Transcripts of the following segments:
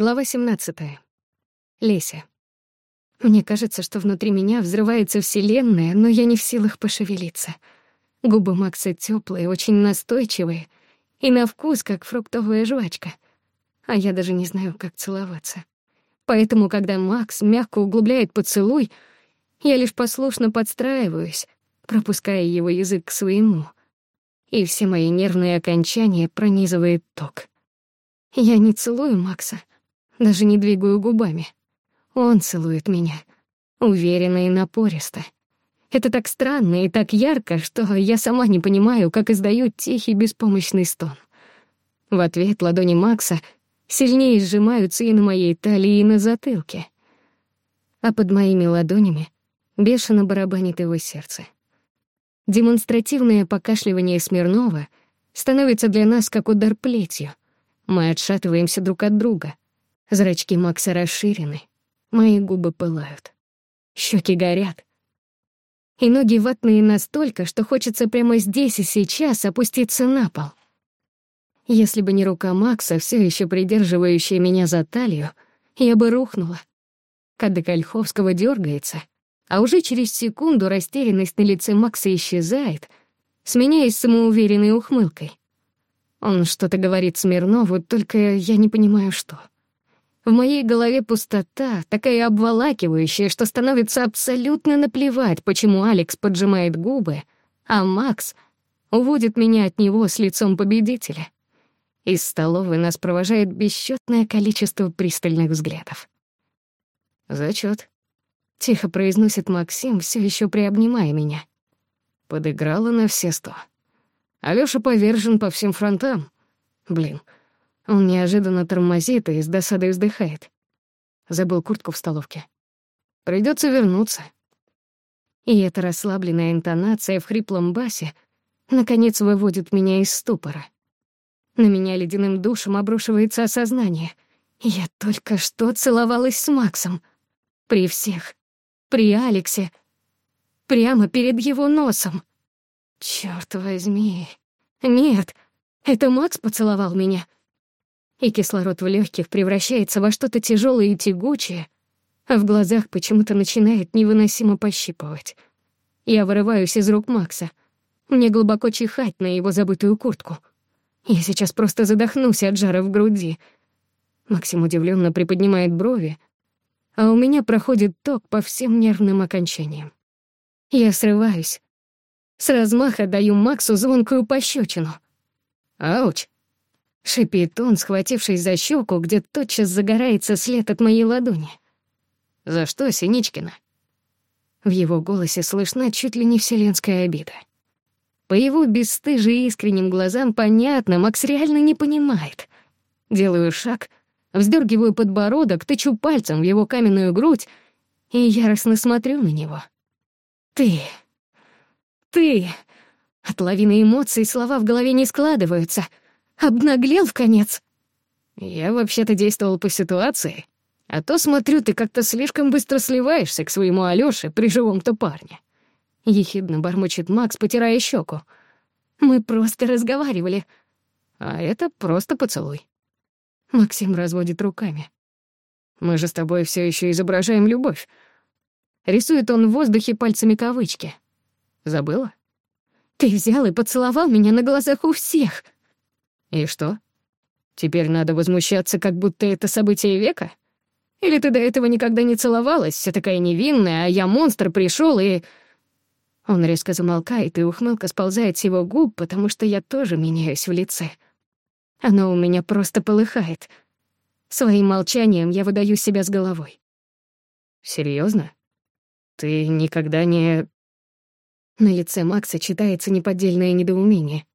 Глава 17. Леся. Мне кажется, что внутри меня взрывается вселенная, но я не в силах пошевелиться. Губы Макса теплые, очень настойчивые, и на вкус, как фруктовая жвачка. А я даже не знаю, как целоваться. Поэтому, когда Макс мягко углубляет поцелуй, я лишь послушно подстраиваюсь, пропуская его язык к своему. И все мои нервные окончания пронизывает ток. Я не целую Макса, даже не двигаю губами. Он целует меня. Уверенно и напористо. Это так странно и так ярко, что я сама не понимаю, как издаю тихий беспомощный стон. В ответ ладони Макса сильнее сжимаются и на моей талии, и на затылке. А под моими ладонями бешено барабанит его сердце. Демонстративное покашливание Смирнова становится для нас как удар плетью. Мы отшатываемся друг от друга — Зрачки Макса расширены, мои губы пылают. Щеки горят. И ноги ватные настолько, что хочется прямо здесь и сейчас опуститься на пол. Если бы не рука Макса, все еще придерживающая меня за талию, я бы рухнула. Когда Кольховского дергается, а уже через секунду растерянность на лице Макса исчезает, сменяясь самоуверенной ухмылкой. Он что-то говорит Смирнову, только я не понимаю, что. В моей голове пустота, такая обволакивающая, что становится абсолютно наплевать, почему Алекс поджимает губы, а Макс уводит меня от него с лицом победителя. Из столовой нас провожает бесчётное количество пристальных взглядов. «Зачёт», — тихо произносит Максим, всё ещё приобнимая меня. Подыграла на все сто. Алёша повержен по всем фронтам. Блин, — он неожиданно тормозит и с досадой вздыхает. Забыл куртку в столовке. Придется вернуться. И эта расслабленная интонация в хриплом басе наконец выводит меня из ступора. На меня ледяным душем обрушивается осознание. Я только что целовалась с Максом. При всех. При Алексе. Прямо перед его носом. Чёрт возьми. Нет, это Макс поцеловал меня и кислород в легких превращается во что-то тяжелое и тягучее, а в глазах почему-то начинает невыносимо пощипывать. Я вырываюсь из рук Макса. Мне глубоко чихать на его забытую куртку. Я сейчас просто задохнусь от жара в груди. Максим удивленно приподнимает брови, а у меня проходит ток по всем нервным окончаниям. Я срываюсь. С размаха даю Максу звонкую пощечину. «Ауч!» Шипит он, схватившись за щеку, где тотчас загорается след от моей ладони. «За что, Синичкина?» В его голосе слышна чуть ли не вселенская обида. По его бесстыжи искренним глазам понятно, Макс реально не понимает. Делаю шаг, вздергиваю подбородок, тычу пальцем в его каменную грудь и яростно смотрю на него. «Ты! Ты!» От лавины эмоций слова в голове не складываются — обнаглел в конец. Я вообще-то действовал по ситуации. А то, смотрю, ты как-то слишком быстро сливаешься к своему Алёше при живом-то парне. Ехидно бормочет Макс, потирая щеку. Мы просто разговаривали. А это просто поцелуй. Максим разводит руками. Мы же с тобой все еще изображаем любовь. Рисует он в воздухе пальцами кавычки. Забыла? Ты взял и поцеловал меня на глазах у всех. И что? Теперь надо возмущаться, как будто это событие века? Или ты до этого никогда не целовалась, вся такая невинная, а я монстр пришел и... Он резко замолкает, и ухмылка сползает с его губ, потому что я тоже меняюсь в лице. Оно у меня просто полыхает. Своим молчанием я выдаю себя с головой. Серьезно? Ты никогда не... На лице Макса читается неподдельное недоумение.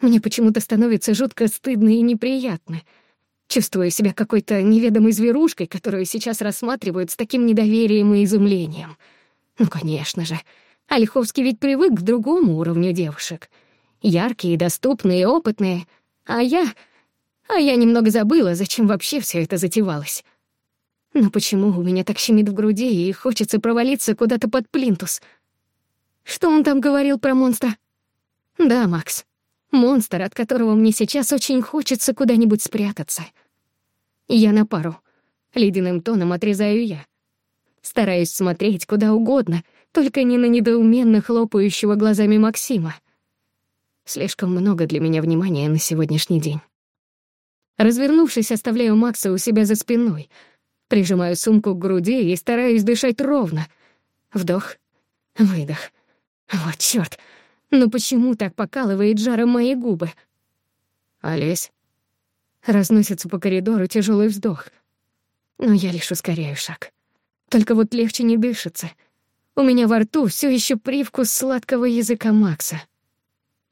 Мне почему-то становится жутко стыдно и неприятно. Чувствую себя какой-то неведомой зверушкой, которую сейчас рассматривают с таким недоверием и изумлением. Ну, конечно же. А Олиховский ведь привык к другому уровню девушек. Яркие, доступные, опытные. А я... А я немного забыла, зачем вообще все это затевалось. Но почему у меня так щемит в груди и хочется провалиться куда-то под плинтус? Что он там говорил про монстра? Да, Макс, Монстр, от которого мне сейчас очень хочется куда-нибудь спрятаться. Я на пару. Ледяным тоном отрезаю я. Стараюсь смотреть куда угодно, только не на недоуменно хлопающего глазами Максима. Слишком много для меня внимания на сегодняшний день. Развернувшись, оставляю Макса у себя за спиной. Прижимаю сумку к груди и стараюсь дышать ровно. Вдох, выдох. Вот чёрт! Но почему так покалывает жаром мои губы? «Олесь?» Разносится по коридору тяжелый вздох. Но я лишь ускоряю шаг. Только вот легче не дышится. У меня во рту все еще привкус сладкого языка Макса.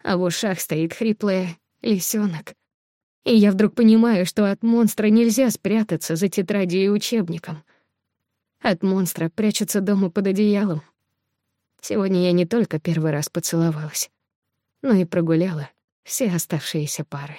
А в ушах стоит хриплое «лисёнок». И я вдруг понимаю, что от монстра нельзя спрятаться за тетрадью и учебником. От монстра прячется дома под одеялом, Сегодня я не только первый раз поцеловалась, но и прогуляла все оставшиеся пары.